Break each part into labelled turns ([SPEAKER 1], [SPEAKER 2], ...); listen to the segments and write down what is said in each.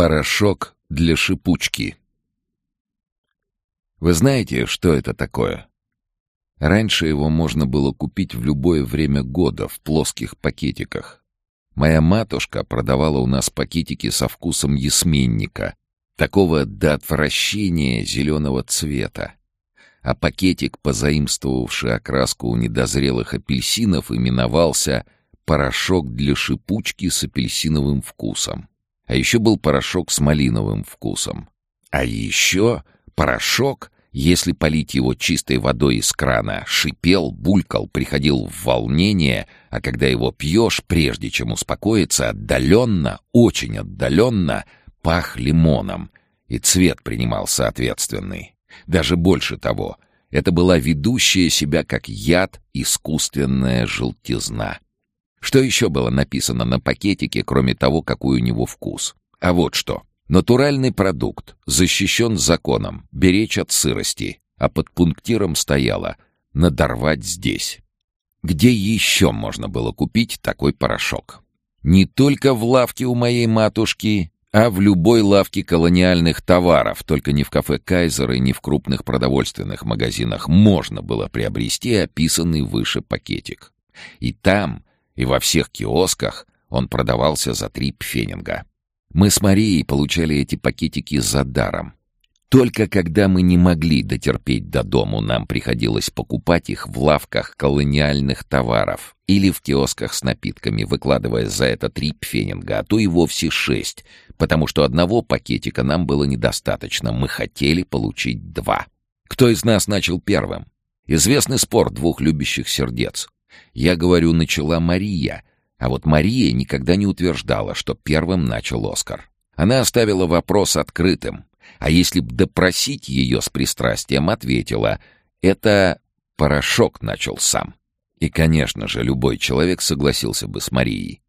[SPEAKER 1] Порошок для шипучки. Вы знаете, что это такое? Раньше его можно было купить в любое время года в плоских пакетиках. Моя матушка продавала у нас пакетики со вкусом ясменника, такого до отвращения зеленого цвета. А пакетик, позаимствовавший окраску у недозрелых апельсинов, именовался «порошок для шипучки с апельсиновым вкусом». А еще был порошок с малиновым вкусом. А еще порошок, если полить его чистой водой из крана, шипел, булькал, приходил в волнение, а когда его пьешь, прежде чем успокоиться, отдаленно, очень отдаленно пах лимоном, и цвет принимал соответственный. Даже больше того, это была ведущая себя как яд искусственная желтизна. Что еще было написано на пакетике, кроме того, какой у него вкус? А вот что. Натуральный продукт, защищен законом, беречь от сырости, а под пунктиром стояло «надорвать здесь». Где еще можно было купить такой порошок? Не только в лавке у моей матушки, а в любой лавке колониальных товаров, только не в кафе Кайзера и не в крупных продовольственных магазинах, можно было приобрести описанный выше пакетик. И там и во всех киосках он продавался за три пфенинга. Мы с Марией получали эти пакетики за даром. Только когда мы не могли дотерпеть до дому, нам приходилось покупать их в лавках колониальных товаров или в киосках с напитками, выкладывая за это три пфенинга, а то и вовсе шесть, потому что одного пакетика нам было недостаточно, мы хотели получить два. Кто из нас начал первым? Известный спор двух любящих сердец. Я говорю, начала Мария, а вот Мария никогда не утверждала, что первым начал Оскар. Она оставила вопрос открытым, а если б допросить ее с пристрастием, ответила, это порошок начал сам. И, конечно же, любой человек согласился бы с Марией.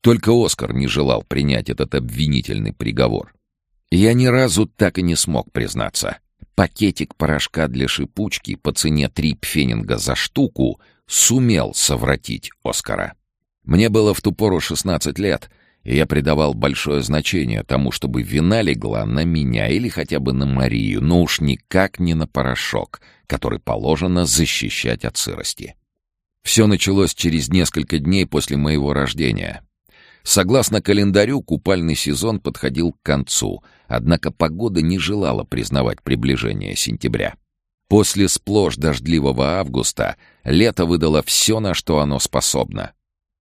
[SPEAKER 1] Только Оскар не желал принять этот обвинительный приговор. Я ни разу так и не смог признаться. Пакетик порошка для шипучки по цене три пфенинга за штуку сумел совратить Оскара. Мне было в ту пору 16 лет, и я придавал большое значение тому, чтобы вина легла на меня или хотя бы на Марию, но уж никак не на порошок, который положено защищать от сырости. Все началось через несколько дней после моего рождения. Согласно календарю, купальный сезон подходил к концу, однако погода не желала признавать приближение сентября. После сплошь дождливого августа лето выдало все, на что оно способно.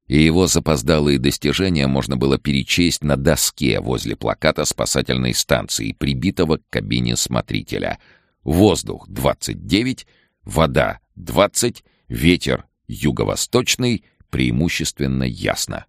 [SPEAKER 1] И его запоздалые достижения можно было перечесть на доске возле плаката спасательной станции, прибитого к кабине смотрителя. Воздух — 29, вода — 20, ветер — юго-восточный, преимущественно ясно.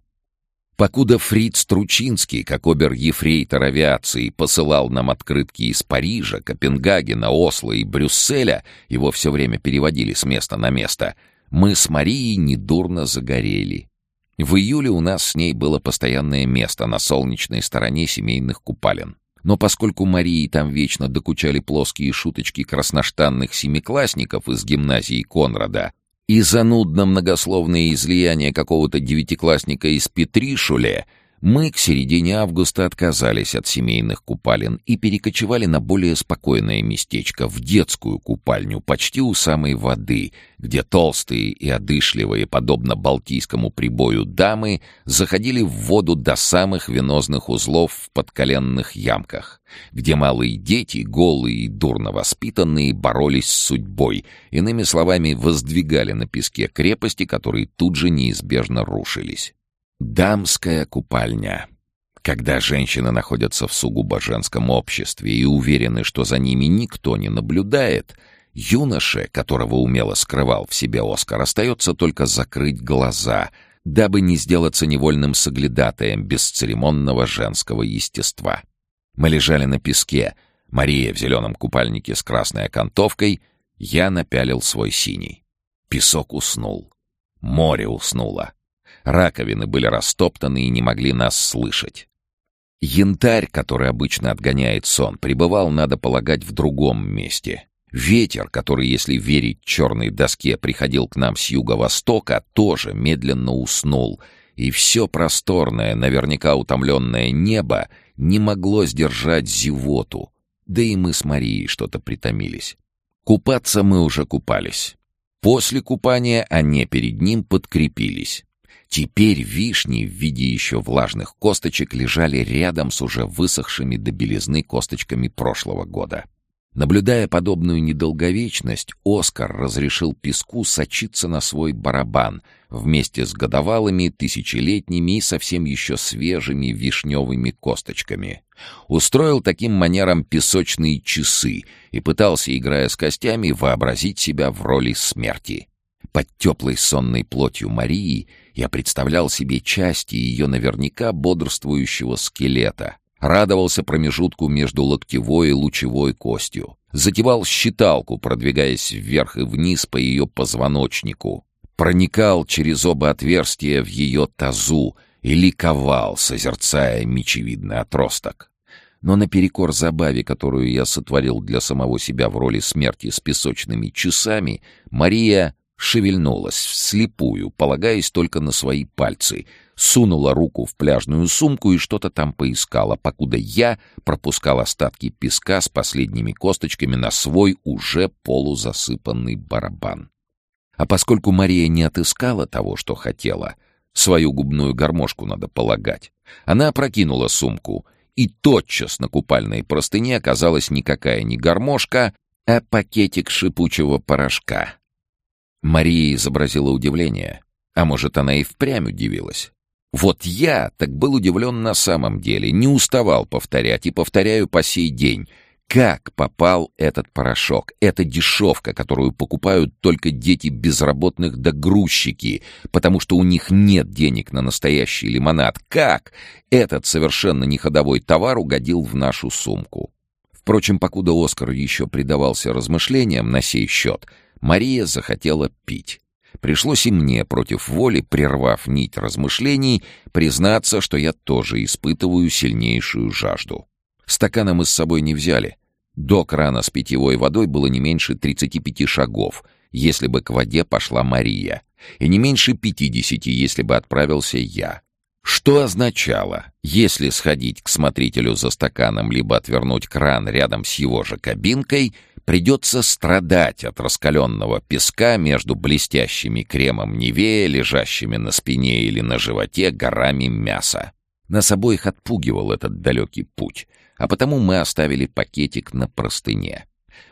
[SPEAKER 1] Покуда Фриц Тручинский, как обер-ефрейтор авиации, посылал нам открытки из Парижа, Копенгагена, Осло и Брюсселя, его все время переводили с места на место, мы с Марией недурно загорели. В июле у нас с ней было постоянное место на солнечной стороне семейных купалин. Но поскольку Марии там вечно докучали плоские шуточки красноштанных семиклассников из гимназии Конрада, и занудно многословное излияние какого-то девятиклассника из Петришуле, мы к середине августа отказались от семейных купалин и перекочевали на более спокойное местечко, в детскую купальню, почти у самой воды, где толстые и одышливые, подобно балтийскому прибою дамы, заходили в воду до самых венозных узлов в подколенных ямках, где малые дети, голые и дурно воспитанные, боролись с судьбой, иными словами, воздвигали на песке крепости, которые тут же неизбежно рушились. Дамская купальня. Когда женщины находятся в сугубо женском обществе и уверены, что за ними никто не наблюдает, юноше, которого умело скрывал в себе Оскар, остается только закрыть глаза, дабы не сделаться невольным соглядатаем бесцеремонного женского естества. Мы лежали на песке, Мария в зеленом купальнике с красной окантовкой, я напялил свой синий. Песок уснул. Море уснуло. Раковины были растоптаны и не могли нас слышать. Янтарь, который обычно отгоняет сон, пребывал, надо полагать, в другом месте. Ветер, который, если верить черной доске, приходил к нам с юго-востока, тоже медленно уснул, и все просторное, наверняка утомленное небо не могло сдержать зевоту, да и мы с Марией что-то притомились. Купаться мы уже купались. После купания они перед ним подкрепились. Теперь вишни в виде еще влажных косточек лежали рядом с уже высохшими до белизны косточками прошлого года. Наблюдая подобную недолговечность, Оскар разрешил песку сочиться на свой барабан вместе с годовалыми, тысячелетними и совсем еще свежими вишневыми косточками. Устроил таким манером песочные часы и пытался, играя с костями, вообразить себя в роли смерти. Под теплой сонной плотью Марии я представлял себе части ее наверняка бодрствующего скелета, радовался промежутку между локтевой и лучевой костью, затевал считалку, продвигаясь вверх и вниз по ее позвоночнику, проникал через оба отверстия в ее тазу и ликовал, созерцая мечевидный отросток. Но наперекор забаве, которую я сотворил для самого себя в роли смерти с песочными часами, Мария шевельнулась вслепую, полагаясь только на свои пальцы, сунула руку в пляжную сумку и что-то там поискала, покуда я пропускал остатки песка с последними косточками на свой уже полузасыпанный барабан. А поскольку Мария не отыскала того, что хотела, свою губную гармошку надо полагать, она опрокинула сумку, и тотчас на купальной простыне оказалась никакая не гармошка, а пакетик шипучего порошка. Мария изобразила удивление, а может, она и впрямь удивилась. Вот я так был удивлен на самом деле, не уставал повторять и повторяю по сей день. Как попал этот порошок, эта дешевка, которую покупают только дети безработных да грузчики, потому что у них нет денег на настоящий лимонад? Как этот совершенно неходовой товар угодил в нашу сумку? Впрочем, покуда Оскар еще предавался размышлениям на сей счет, Мария захотела пить. Пришлось и мне, против воли, прервав нить размышлений, признаться, что я тоже испытываю сильнейшую жажду. Стакана мы с собой не взяли. До крана с питьевой водой было не меньше 35 шагов, если бы к воде пошла Мария, и не меньше 50, если бы отправился я. Что означало, если сходить к смотрителю за стаканом либо отвернуть кран рядом с его же кабинкой — Придется страдать от раскаленного песка между блестящими кремом Невея, лежащими на спине или на животе горами мяса. Нас обоих отпугивал этот далекий путь, а потому мы оставили пакетик на простыне.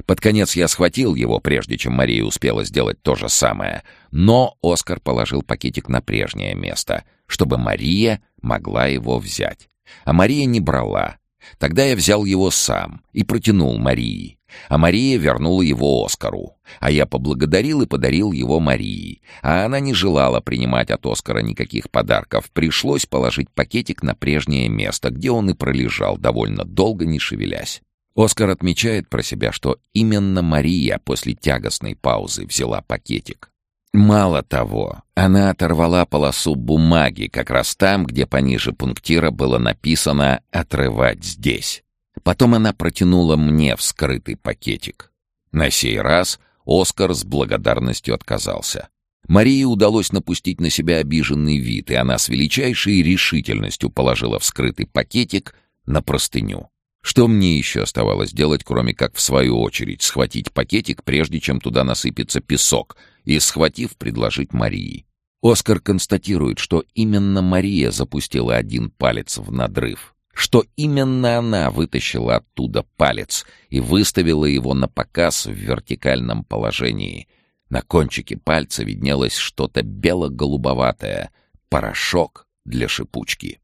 [SPEAKER 1] Под конец я схватил его, прежде чем Мария успела сделать то же самое, но Оскар положил пакетик на прежнее место, чтобы Мария могла его взять. А Мария не брала. Тогда я взял его сам и протянул Марии. А Мария вернула его Оскару. А я поблагодарил и подарил его Марии. А она не желала принимать от Оскара никаких подарков. Пришлось положить пакетик на прежнее место, где он и пролежал, довольно долго не шевелясь. Оскар отмечает про себя, что именно Мария после тягостной паузы взяла пакетик. Мало того, она оторвала полосу бумаги как раз там, где пониже пунктира было написано «отрывать здесь». Потом она протянула мне вскрытый пакетик. На сей раз Оскар с благодарностью отказался. Марии удалось напустить на себя обиженный вид, и она с величайшей решительностью положила вскрытый пакетик на простыню. Что мне еще оставалось делать, кроме как, в свою очередь, схватить пакетик, прежде чем туда насыпется песок, и, схватив, предложить Марии. Оскар констатирует, что именно Мария запустила один палец в надрыв что именно она вытащила оттуда палец и выставила его на показ в вертикальном положении. На кончике пальца виднелось что-то бело-голубоватое, порошок для шипучки.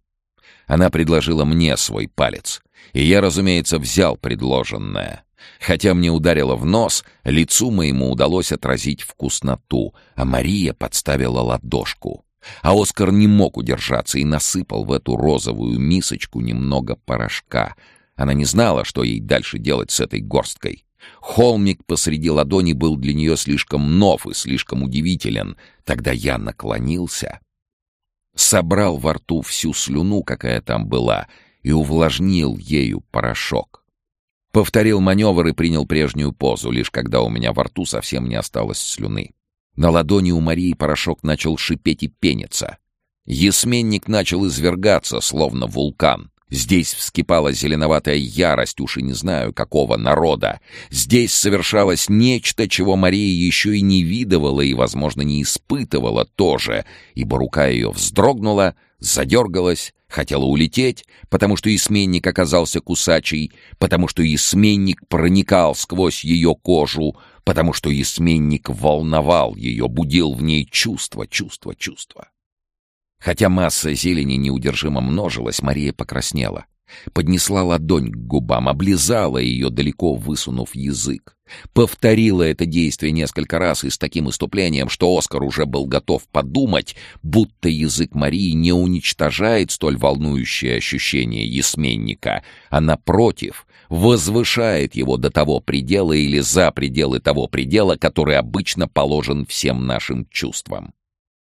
[SPEAKER 1] Она предложила мне свой палец, и я, разумеется, взял предложенное. Хотя мне ударило в нос, лицу моему удалось отразить вкусноту, а Мария подставила ладошку. А Оскар не мог удержаться и насыпал в эту розовую мисочку немного порошка. Она не знала, что ей дальше делать с этой горсткой. Холмик посреди ладони был для нее слишком нов и слишком удивителен. Тогда я наклонился, собрал во рту всю слюну, какая там была, и увлажнил ею порошок. Повторил маневр и принял прежнюю позу, лишь когда у меня во рту совсем не осталось слюны. На ладони у Марии порошок начал шипеть и пениться. Ясменник начал извергаться, словно вулкан. Здесь вскипала зеленоватая ярость, уж и не знаю, какого народа. Здесь совершалось нечто, чего Мария еще и не видывала и, возможно, не испытывала тоже, ибо рука ее вздрогнула, задергалась, хотела улететь, потому что изменник оказался кусачий, потому что изменник проникал сквозь ее кожу, потому что изменник волновал ее, будил в ней чувство, чувство, чувство. Хотя масса зелени неудержимо множилась, Мария покраснела. Поднесла ладонь к губам, облизала ее, далеко высунув язык. Повторила это действие несколько раз и с таким иступлением, что Оскар уже был готов подумать, будто язык Марии не уничтожает столь волнующее ощущение ясменника, а, напротив, возвышает его до того предела или за пределы того предела, который обычно положен всем нашим чувствам.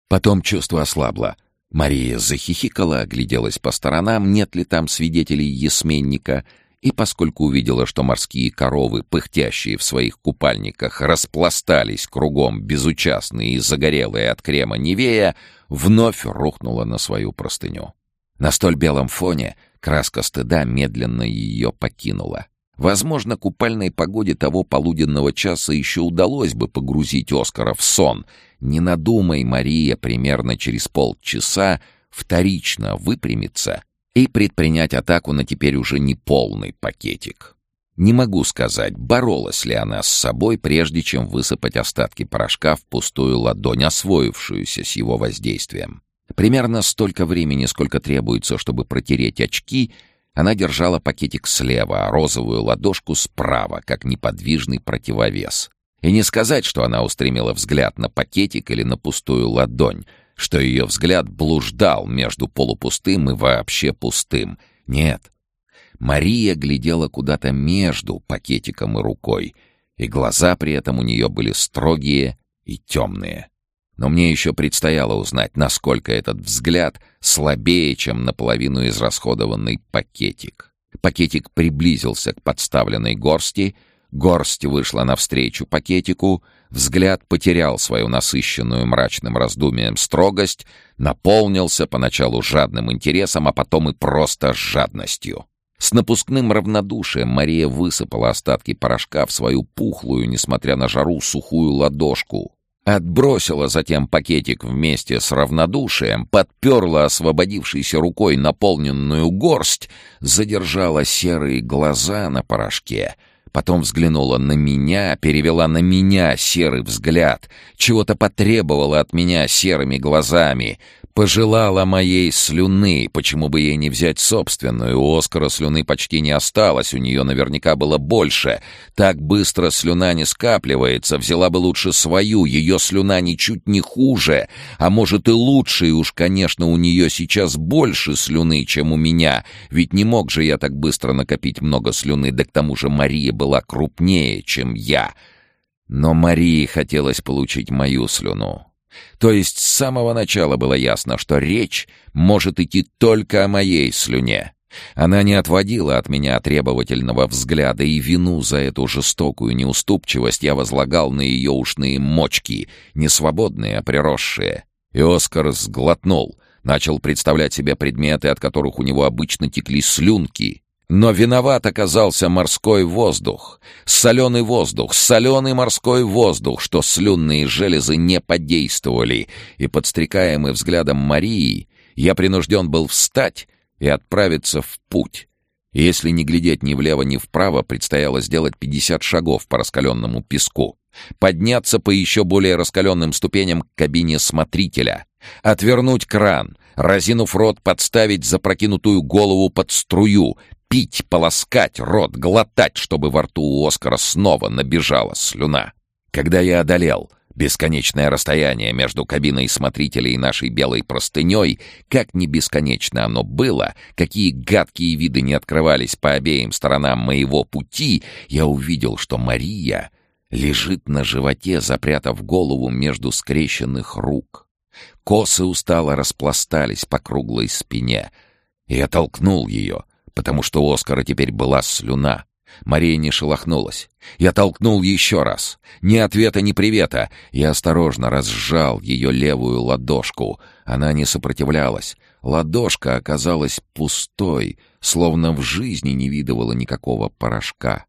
[SPEAKER 1] Потом чувство ослабло — Мария захихикала, огляделась по сторонам, нет ли там свидетелей ясменника, и поскольку увидела, что морские коровы, пыхтящие в своих купальниках, распластались кругом, безучастные и загорелые от крема Невея, вновь рухнула на свою простыню. На столь белом фоне краска стыда медленно ее покинула. Возможно, купальной погоде того полуденного часа еще удалось бы погрузить Оскара в сон. Не надумай, Мария, примерно через полчаса вторично выпрямиться и предпринять атаку на теперь уже не полный пакетик. Не могу сказать, боролась ли она с собой, прежде чем высыпать остатки порошка в пустую ладонь, освоившуюся с его воздействием. Примерно столько времени, сколько требуется, чтобы протереть очки — она держала пакетик слева, а розовую ладошку справа, как неподвижный противовес. И не сказать, что она устремила взгляд на пакетик или на пустую ладонь, что ее взгляд блуждал между полупустым и вообще пустым. Нет. Мария глядела куда-то между пакетиком и рукой, и глаза при этом у нее были строгие и темные. Но мне еще предстояло узнать, насколько этот взгляд слабее, чем наполовину израсходованный пакетик. Пакетик приблизился к подставленной горсти, горсть вышла навстречу пакетику, взгляд потерял свою насыщенную мрачным раздумием строгость, наполнился поначалу жадным интересом, а потом и просто жадностью. С напускным равнодушием Мария высыпала остатки порошка в свою пухлую, несмотря на жару, сухую ладошку — Отбросила затем пакетик вместе с равнодушием, подперла освободившейся рукой наполненную горсть, задержала серые глаза на порошке, потом взглянула на меня, перевела на меня серый взгляд, чего-то потребовала от меня серыми глазами, Пожелала моей слюны, почему бы ей не взять собственную? У Оскара слюны почти не осталось, у нее наверняка было больше. Так быстро слюна не скапливается, взяла бы лучше свою, ее слюна ничуть не хуже, а может и лучше, и уж, конечно, у нее сейчас больше слюны, чем у меня, ведь не мог же я так быстро накопить много слюны, да к тому же Мария была крупнее, чем я. Но Марии хотелось получить мою слюну. То есть с самого начала было ясно, что речь может идти только о моей слюне. Она не отводила от меня требовательного взгляда, и вину за эту жестокую неуступчивость я возлагал на ее ушные мочки, не свободные, а приросшие. И Оскар сглотнул, начал представлять себе предметы, от которых у него обычно текли слюнки, но виноват оказался морской воздух, соленый воздух, соленый морской воздух, что слюнные железы не подействовали, и, подстрекаемый взглядом Марии, я принужден был встать и отправиться в путь. если не глядеть ни влево, ни вправо, предстояло сделать пятьдесят шагов по раскаленному песку, подняться по еще более раскаленным ступеням к кабине смотрителя, отвернуть кран — разинув рот, подставить запрокинутую голову под струю, пить, полоскать рот, глотать, чтобы во рту у Оскара снова набежала слюна. Когда я одолел бесконечное расстояние между кабиной смотрителя и нашей белой простыней, как не бесконечно оно было, какие гадкие виды не открывались по обеим сторонам моего пути, я увидел, что Мария лежит на животе, запрятав голову между скрещенных рук. Косы устало распластались по круглой спине. Я толкнул ее — потому что у Оскара теперь была слюна. Мария не шелохнулась. Я толкнул еще раз. Ни ответа, ни привета. Я осторожно разжал ее левую ладошку. Она не сопротивлялась. Ладошка оказалась пустой, словно в жизни не видывала никакого порошка.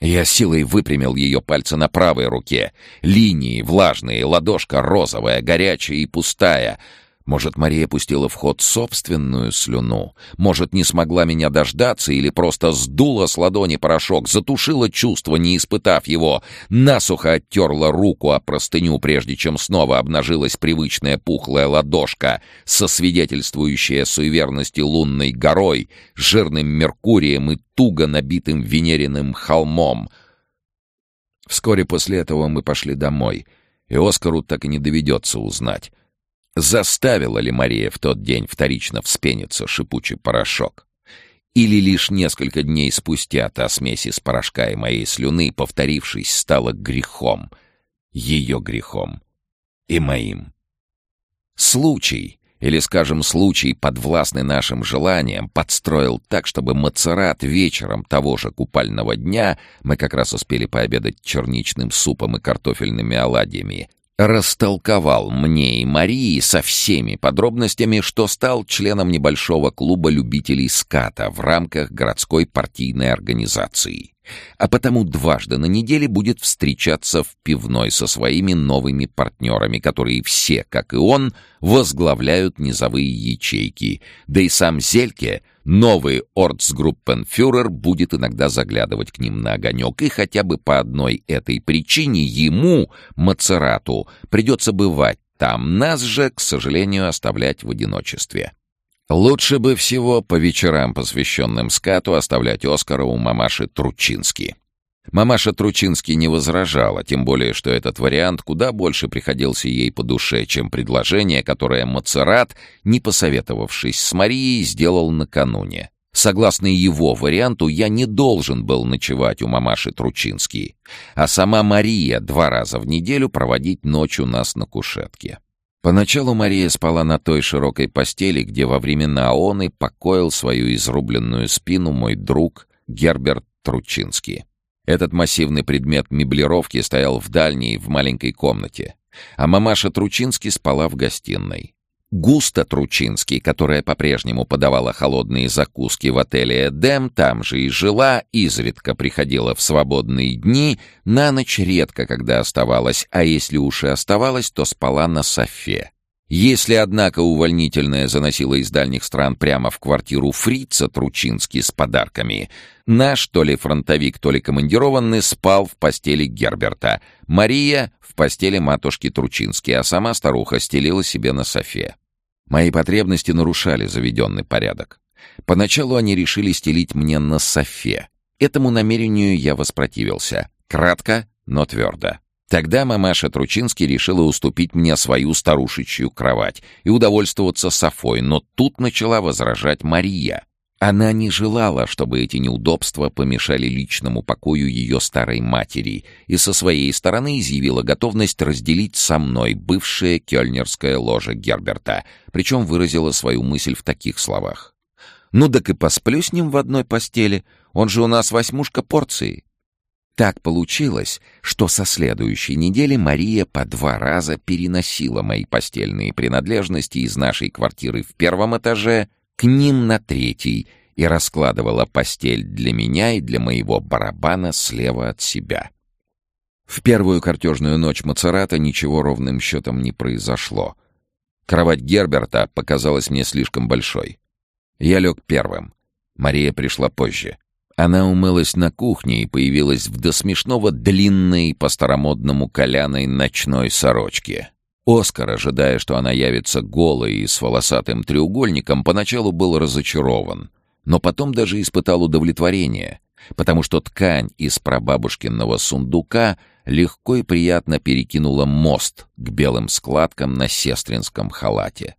[SPEAKER 1] Я силой выпрямил ее пальцы на правой руке. Линии влажные, ладошка розовая, горячая и пустая. Может, Мария пустила в ход собственную слюну? Может, не смогла меня дождаться или просто сдула с ладони порошок, затушила чувство, не испытав его, насухо оттерла руку о простыню, прежде чем снова обнажилась привычная пухлая ладошка, сосвидетельствующая суеверности лунной горой, жирным Меркурием и туго набитым Венериным холмом. Вскоре после этого мы пошли домой, и Оскару так и не доведется узнать, Заставила ли Мария в тот день вторично вспениться шипучий порошок? Или лишь несколько дней спустя та смесь из порошка и моей слюны, повторившись, стала грехом, ее грехом и моим? Случай, или, скажем, случай, подвластный нашим желаниям, подстроил так, чтобы Мацерат вечером того же купального дня, мы как раз успели пообедать черничным супом и картофельными оладьями, растолковал мне и Марии со всеми подробностями, что стал членом небольшого клуба любителей ската в рамках городской партийной организации. А потому дважды на неделе будет встречаться в пивной со своими новыми партнерами, которые все, как и он, возглавляют низовые ячейки. Да и сам Зельке Новый орцгруппенфюрер будет иногда заглядывать к ним на огонек, и хотя бы по одной этой причине ему, Мацерату, придется бывать там, нас же, к сожалению, оставлять в одиночестве. Лучше бы всего по вечерам, посвященным скату, оставлять Оскара у мамаши Тручински. Мамаша Тручински не возражала, тем более, что этот вариант куда больше приходился ей по душе, чем предложение, которое Мацерат, не посоветовавшись с Марией, сделал накануне. Согласно его варианту, я не должен был ночевать у мамаши Тручински, а сама Мария два раза в неделю проводить ночь у нас на кушетке. Поначалу Мария спала на той широкой постели, где во времена Аоны покоил свою изрубленную спину мой друг Герберт Тручинский. Этот массивный предмет меблировки стоял в дальней, в маленькой комнате, а мамаша Тручинский спала в гостиной. Густа Тручинский, которая по-прежнему подавала холодные закуски в отеле «Эдем», там же и жила, изредка приходила в свободные дни, на ночь редко когда оставалась, а если уж и оставалась, то спала на софе. Если, однако, увольнительная заносила из дальних стран прямо в квартиру фрица Тручинский с подарками, наш то ли фронтовик, то ли командированный спал в постели Герберта, Мария — в постели матушки Тручинский, а сама старуха стелила себе на софе. Мои потребности нарушали заведенный порядок. Поначалу они решили стелить мне на софе. Этому намерению я воспротивился. Кратко, но твердо. Тогда мамаша Тручинский решила уступить мне свою старушечью кровать и удовольствоваться Софой, но тут начала возражать Мария. Она не желала, чтобы эти неудобства помешали личному покою ее старой матери, и со своей стороны изъявила готовность разделить со мной бывшее кёльнерское ложе Герберта, причем выразила свою мысль в таких словах. «Ну так и посплю с ним в одной постели, он же у нас восьмушка порции». Так получилось, что со следующей недели Мария по два раза переносила мои постельные принадлежности из нашей квартиры в первом этаже к ним на третий и раскладывала постель для меня и для моего барабана слева от себя. В первую картежную ночь Мацерата ничего ровным счетом не произошло. Кровать Герберта показалась мне слишком большой. Я лег первым. Мария пришла позже. Она умылась на кухне и появилась в до смешного длинной, по-старомодному коляной ночной сорочке. Оскар, ожидая, что она явится голой и с волосатым треугольником, поначалу был разочарован, но потом даже испытал удовлетворение, потому что ткань из прабабушкиного сундука легко и приятно перекинула мост к белым складкам на сестринском халате.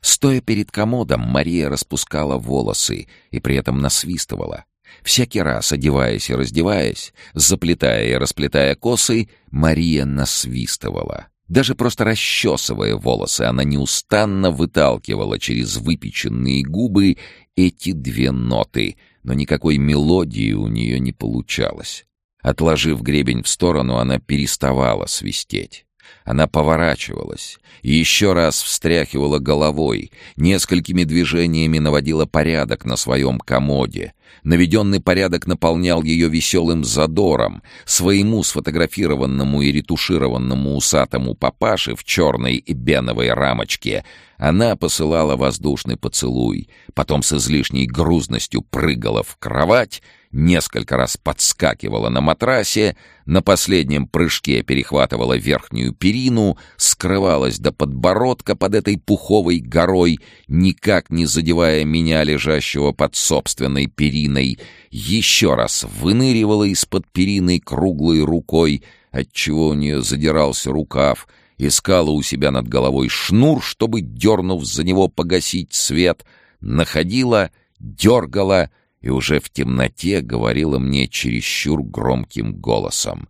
[SPEAKER 1] Стоя перед комодом, Мария распускала волосы и при этом насвистывала. Всякий раз, одеваясь и раздеваясь, заплетая и расплетая косы, Мария насвистывала. Даже просто расчесывая волосы, она неустанно выталкивала через выпеченные губы эти две ноты но никакой мелодии у нее не получалось. Отложив гребень в сторону, она переставала свистеть. Она поворачивалась, еще раз встряхивала головой, несколькими движениями наводила порядок на своем комоде. Наведенный порядок наполнял ее веселым задором. Своему сфотографированному и ретушированному усатому папаше в черной и беновой рамочке она посылала воздушный поцелуй, потом с излишней грузностью прыгала в кровать — несколько раз подскакивала на матрасе, на последнем прыжке перехватывала верхнюю перину, скрывалась до подбородка под этой пуховой горой, никак не задевая меня, лежащего под собственной периной, еще раз выныривала из-под перины круглой рукой, отчего у нее задирался рукав, искала у себя над головой шнур, чтобы, дернув за него, погасить свет, находила, дергала — и уже в темноте говорила мне чересчур громким голосом.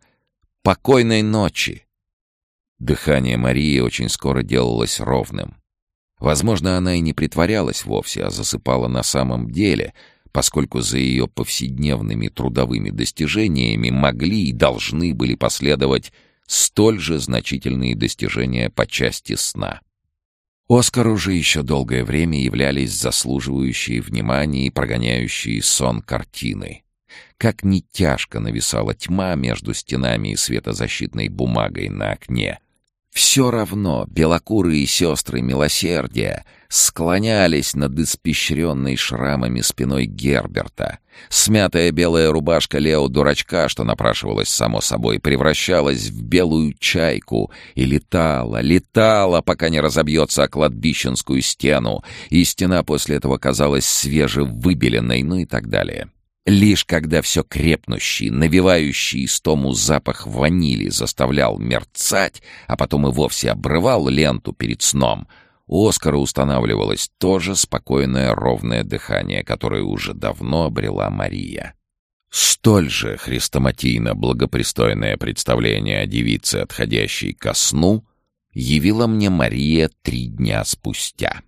[SPEAKER 1] «Покойной ночи!» Дыхание Марии очень скоро делалось ровным. Возможно, она и не притворялась вовсе, а засыпала на самом деле, поскольку за ее повседневными трудовыми достижениями могли и должны были последовать столь же значительные достижения по части сна. Оскару же еще долгое время являлись заслуживающие внимания и прогоняющие сон картины. Как ни тяжко нависала тьма между стенами и светозащитной бумагой на окне, все равно белокурые сестры милосердия склонялись над испещренной шрамами спиной Герберта. Смятая белая рубашка Лео дурачка, что напрашивалась само собой, превращалась в белую чайку и летала, летала, пока не разобьется о кладбищенскую стену, и стена после этого казалась свежевыбеленной, ну и так далее. Лишь когда все крепнущий, навевающий истому запах ванили заставлял мерцать, а потом и вовсе обрывал ленту перед сном, у Оскара устанавливалось то же спокойное ровное дыхание, которое уже давно обрела Мария. Столь же хрестоматийно благопристойное представление о девице, отходящей ко сну, явила мне Мария три дня спустя.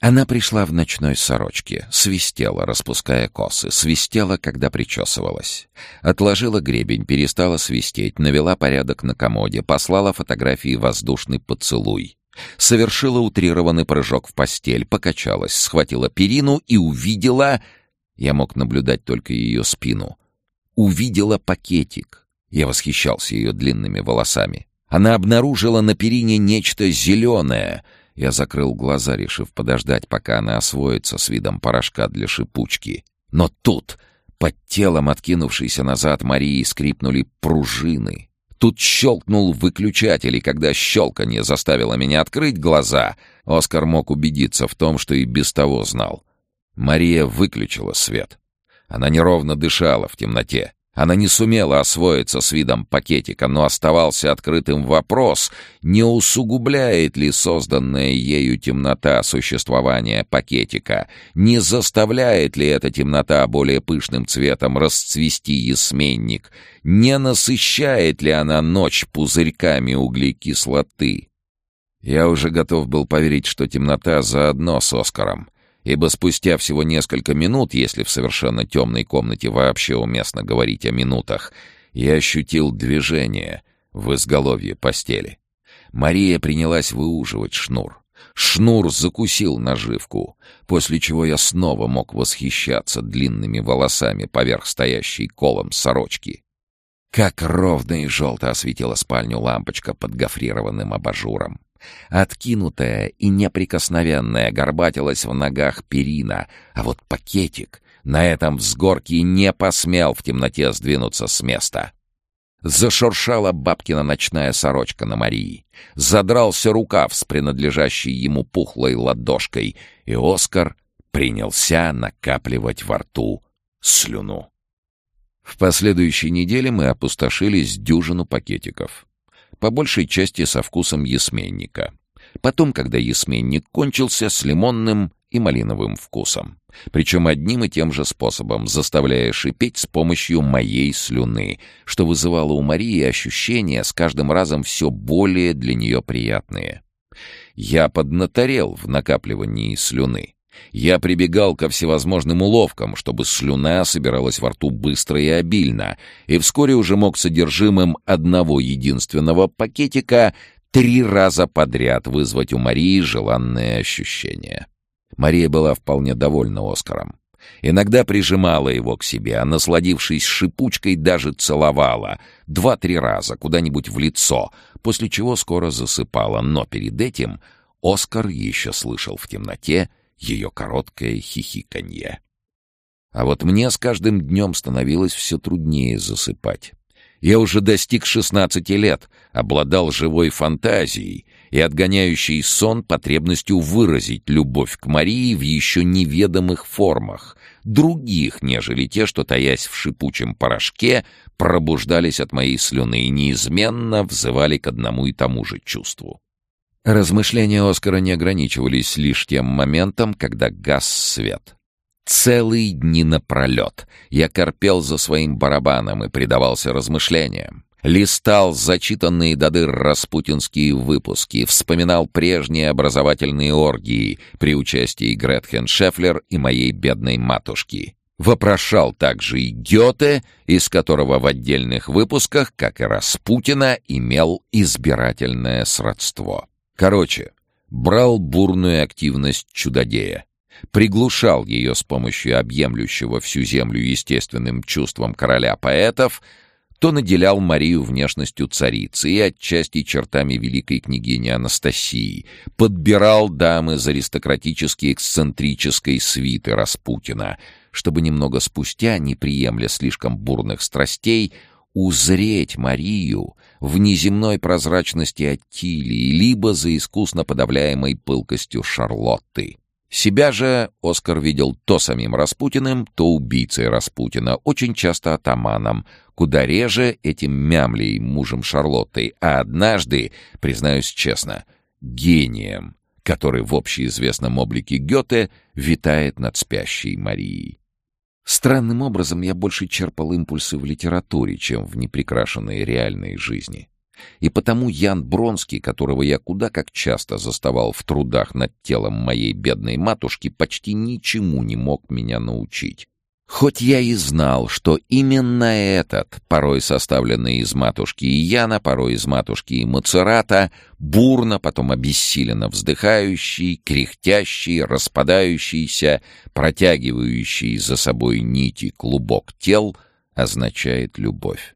[SPEAKER 1] Она пришла в ночной сорочке, свистела, распуская косы, свистела, когда причесывалась. Отложила гребень, перестала свистеть, навела порядок на комоде, послала фотографии воздушный поцелуй. Совершила утрированный прыжок в постель, покачалась, схватила перину и увидела... Я мог наблюдать только ее спину. Увидела пакетик. Я восхищался ее длинными волосами. Она обнаружила на перине нечто зеленое — я закрыл глаза, решив подождать, пока она освоится с видом порошка для шипучки. Но тут, под телом откинувшейся назад Марии, скрипнули пружины. Тут щелкнул выключатель, и когда щелканье заставило меня открыть глаза, Оскар мог убедиться в том, что и без того знал. Мария выключила свет. Она неровно дышала в темноте. Она не сумела освоиться с видом пакетика, но оставался открытым вопрос, не усугубляет ли созданная ею темнота существования пакетика, не заставляет ли эта темнота более пышным цветом расцвести ясменник, не насыщает ли она ночь пузырьками углекислоты. Я уже готов был поверить, что темнота заодно с Оскаром — ибо спустя всего несколько минут, если в совершенно темной комнате вообще уместно говорить о минутах, я ощутил движение в изголовье постели. Мария принялась выуживать шнур. Шнур закусил наживку, после чего я снова мог восхищаться длинными волосами поверх стоящей колом сорочки. Как ровно и желто осветила спальню лампочка под гофрированным абажуром. Откинутая и неприкосновенная горбатилась в ногах перина, а вот пакетик на этом взгорке не посмел в темноте сдвинуться с места. Зашуршала бабкина ночная сорочка на Марии. Задрался рукав с принадлежащей ему пухлой ладошкой, и Оскар принялся накапливать во рту слюну. В последующей неделе мы опустошили с дюжину пакетиков по большей части со вкусом ясменника. Потом, когда ясменник кончился, с лимонным и малиновым вкусом. Причем одним и тем же способом, заставляя шипеть с помощью моей слюны, что вызывало у Марии ощущения с каждым разом все более для нее приятные. Я поднаторел в накапливании слюны. Я прибегал ко всевозможным уловкам, чтобы слюна собиралась во рту быстро и обильно, и вскоре уже мог содержимым одного единственного пакетика три раза подряд вызвать у Марии желанное ощущение. Мария была вполне довольна Оскаром. Иногда прижимала его к себе, а, насладившись шипучкой, даже целовала. Два-три раза, куда-нибудь в лицо, после чего скоро засыпала. Но перед этим Оскар еще слышал в темноте ее короткое хихиканье. А вот мне с каждым днем становилось все труднее засыпать. Я уже достиг шестнадцати лет, обладал живой фантазией и отгоняющий сон потребностью выразить любовь к Марии в еще неведомых формах, других, нежели те, что, таясь в шипучем порошке, пробуждались от моей слюны и неизменно взывали к одному и тому же чувству. Размышления Оскара не ограничивались лишь тем моментом, когда гас свет. Целые дни напролет я корпел за своим барабаном и предавался размышлениям. Листал зачитанные до дыр распутинские выпуски, вспоминал прежние образовательные оргии при участии Гретхен Шефлер и моей бедной матушки. Вопрошал также и Гёте, из которого в отдельных выпусках, как и Распутина, имел избирательное сродство. Короче, брал бурную активность чудодея, приглушал ее с помощью объемлющего всю землю естественным чувством короля поэтов, то наделял Марию внешностью царицы и отчасти чертами великой княгини Анастасии, подбирал дамы из аристократически эксцентрической свиты Распутина, чтобы немного спустя, не приемля слишком бурных страстей, узреть Марию в неземной прозрачности Аттилии, либо за искусно подавляемой пылкостью Шарлотты. Себя же Оскар видел то самим Распутиным, то убийцей Распутина, очень часто атаманом, куда реже этим мямлей мужем Шарлотты, а однажды, признаюсь честно, гением, который в общеизвестном облике Гёте витает над спящей Марией. Странным образом я больше черпал импульсы в литературе, чем в неприкрашенной реальной жизни. И потому Ян Бронский, которого я куда как часто заставал в трудах над телом моей бедной матушки, почти ничему не мог меня научить. Хоть я и знал, что именно этот, порой составленный из матушки и Яна, порой из матушки и Мацерата, бурно, потом обессиленно вздыхающий, кряхтящий, распадающийся, протягивающий за собой нити клубок тел, означает любовь.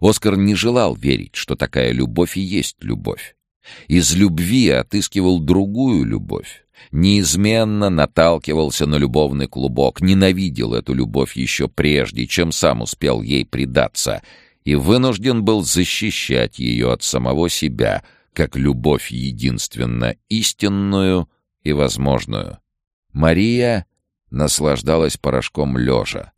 [SPEAKER 1] Оскар не желал верить, что такая любовь и есть любовь. Из любви отыскивал другую любовь. Неизменно наталкивался на любовный клубок, ненавидел эту любовь еще прежде, чем сам успел ей предаться, и вынужден был защищать ее от самого себя, как любовь единственно истинную и возможную. Мария наслаждалась порошком лежа.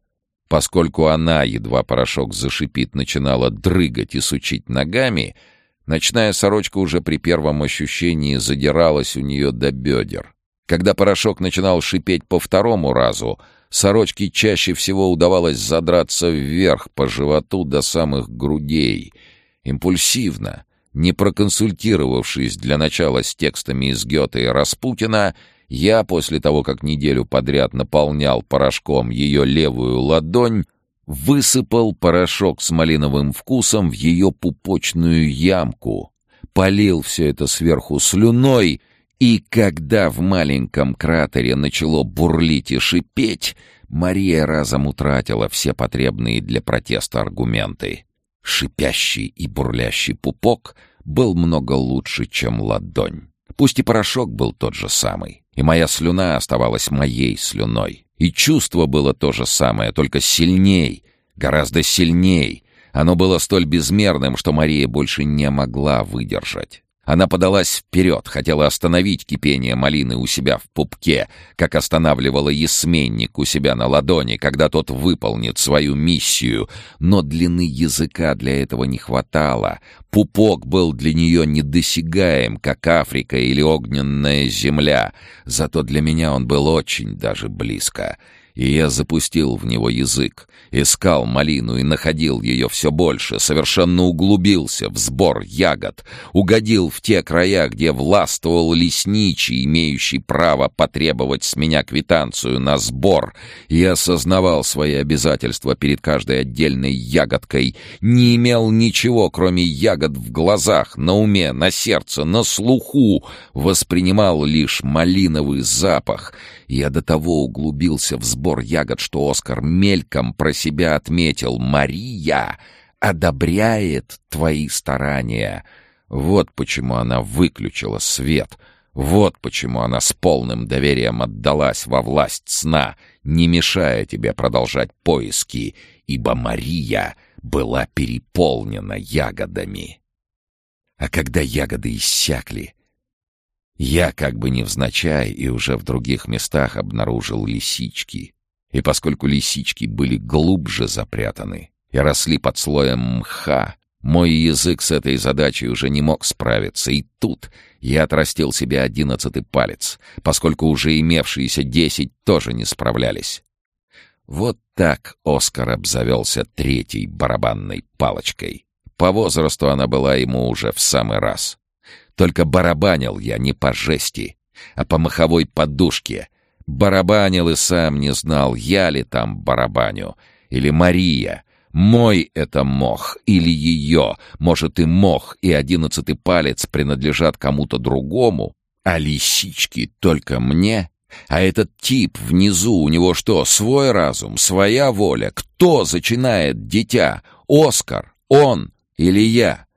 [SPEAKER 1] Поскольку она, едва порошок зашипит, начинала дрыгать и сучить ногами, ночная сорочка уже при первом ощущении задиралась у нее до бедер. Когда порошок начинал шипеть по второму разу, сорочке чаще всего удавалось задраться вверх по животу до самых грудей. Импульсивно, не проконсультировавшись для начала с текстами из Гёте и Распутина, я, после того, как неделю подряд наполнял порошком ее левую ладонь, высыпал порошок с малиновым вкусом в ее пупочную ямку, полил все это сверху слюной, и когда в маленьком кратере начало бурлить и шипеть, Мария разом утратила все потребные для протеста аргументы. Шипящий и бурлящий пупок был много лучше, чем ладонь. Пусть и порошок был тот же самый, и моя слюна оставалась моей слюной. И чувство было то же самое, только сильней, гораздо сильней. Оно было столь безмерным, что Мария больше не могла выдержать. Она подалась вперед, хотела остановить кипение малины у себя в пупке, как останавливала ясменник у себя на ладони, когда тот выполнит свою миссию. Но длины языка для этого не хватало. Пупок был для нее недосягаем, как Африка или огненная земля. Зато для меня он был очень даже близко. И я запустил в него язык, искал малину и находил ее все больше, совершенно углубился в сбор ягод, угодил в те края, где властвовал лесничий, имеющий право потребовать с меня квитанцию на сбор, и осознавал свои обязательства перед каждой отдельной ягодкой, не имел ничего, кроме ягод в глазах, на уме, на сердце, на слуху, воспринимал лишь малиновый запах. Я до того углубился в сбор сбор ягод, что Оскар мельком про себя отметил. «Мария одобряет твои старания». Вот почему она выключила свет. Вот почему она с полным доверием отдалась во власть сна, не мешая тебе продолжать поиски, ибо Мария была переполнена ягодами. А когда ягоды иссякли, я как бы невзначай и уже в других местах обнаружил лисички. И поскольку лисички были глубже запрятаны и росли под слоем мха, мой язык с этой задачей уже не мог справиться, и тут я отрастил себе одиннадцатый палец, поскольку уже имевшиеся десять тоже не справлялись. Вот так Оскар обзавелся третьей барабанной палочкой. По возрасту она была ему уже в самый раз. Только барабанил я не по жести, а по маховой подушке. Барабанил и сам не знал, я ли там барабаню, или Мария. Мой это мох, или ее, может и мох, и одиннадцатый палец принадлежат кому-то другому, а лисички только мне. А этот тип внизу, у него что, свой разум, своя воля? Кто зачинает дитя? Оскар? Он или я?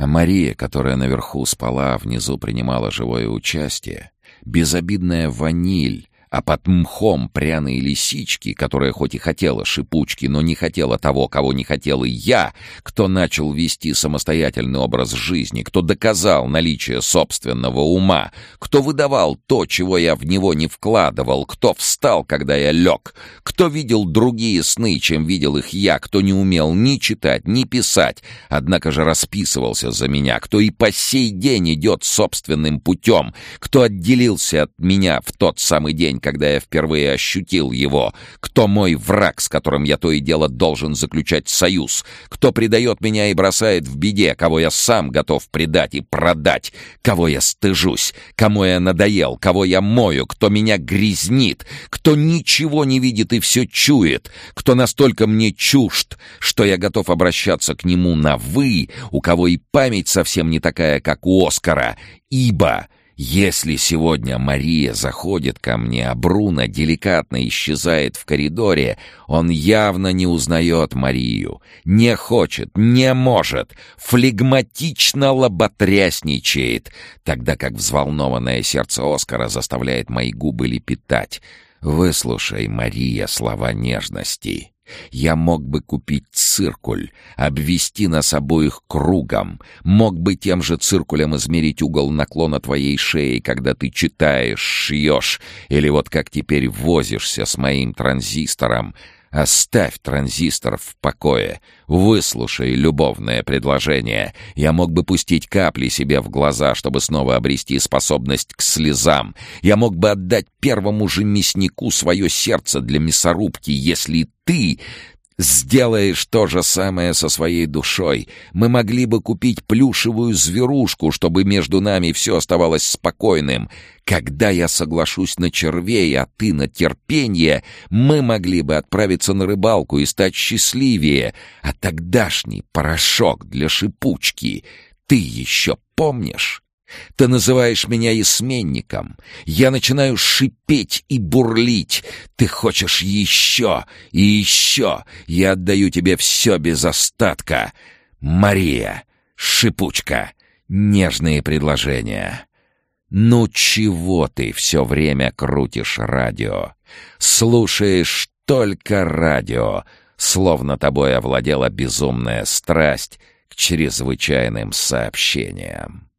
[SPEAKER 1] А Мария, которая наверху спала, внизу принимала живое участие, безобидная ваниль, а под мхом пряные лисички, которая хоть и хотела шипучки, но не хотела того, кого не хотел и я, кто начал вести самостоятельный образ жизни, кто доказал наличие собственного ума, кто выдавал то, чего я в него не вкладывал, кто встал, когда я лег, кто видел другие сны, чем видел их я, кто не умел ни читать, ни писать, однако же расписывался за меня, кто и по сей день идет собственным путем, кто отделился от меня в тот самый день, когда я впервые ощутил его, кто мой враг, с которым я то и дело должен заключать союз, кто предает меня и бросает в беде, кого я сам готов предать и продать, кого я стыжусь, кому я надоел, кого я мою, кто меня грязнит, кто ничего не видит и все чует, кто настолько мне чужд, что я готов обращаться к нему на «вы», у кого и память совсем не такая, как у Оскара, ибо... Если сегодня Мария заходит ко мне, а Бруно деликатно исчезает в коридоре, он явно не узнает Марию, не хочет, не может, флегматично лоботрясничает, тогда как взволнованное сердце Оскара заставляет мои губы лепетать. «Выслушай, Мария, слова нежности». Я мог бы купить циркуль, обвести нас обоих кругом, мог бы тем же циркулем измерить угол наклона твоей шеи, когда ты читаешь, шьешь, или вот как теперь возишься с моим транзистором — Оставь транзистор в покое. Выслушай любовное предложение. Я мог бы пустить капли себе в глаза, чтобы снова обрести способность к слезам. Я мог бы отдать первому же мяснику свое сердце для мясорубки, если ты Сделаешь то же самое со своей душой. Мы могли бы купить плюшевую зверушку, чтобы между нами все оставалось спокойным. Когда я соглашусь на червей, а ты на терпение, мы могли бы отправиться на рыбалку и стать счастливее. А тогдашний порошок для шипучки ты еще помнишь? Ты называешь меня изменником. Я начинаю шипеть и бурлить. Ты хочешь еще и еще. Я отдаю тебе все без остатка. Мария, шипучка, нежные предложения. Ну чего ты все время крутишь радио? Слушаешь только радио, словно тобой овладела безумная страсть к чрезвычайным сообщениям.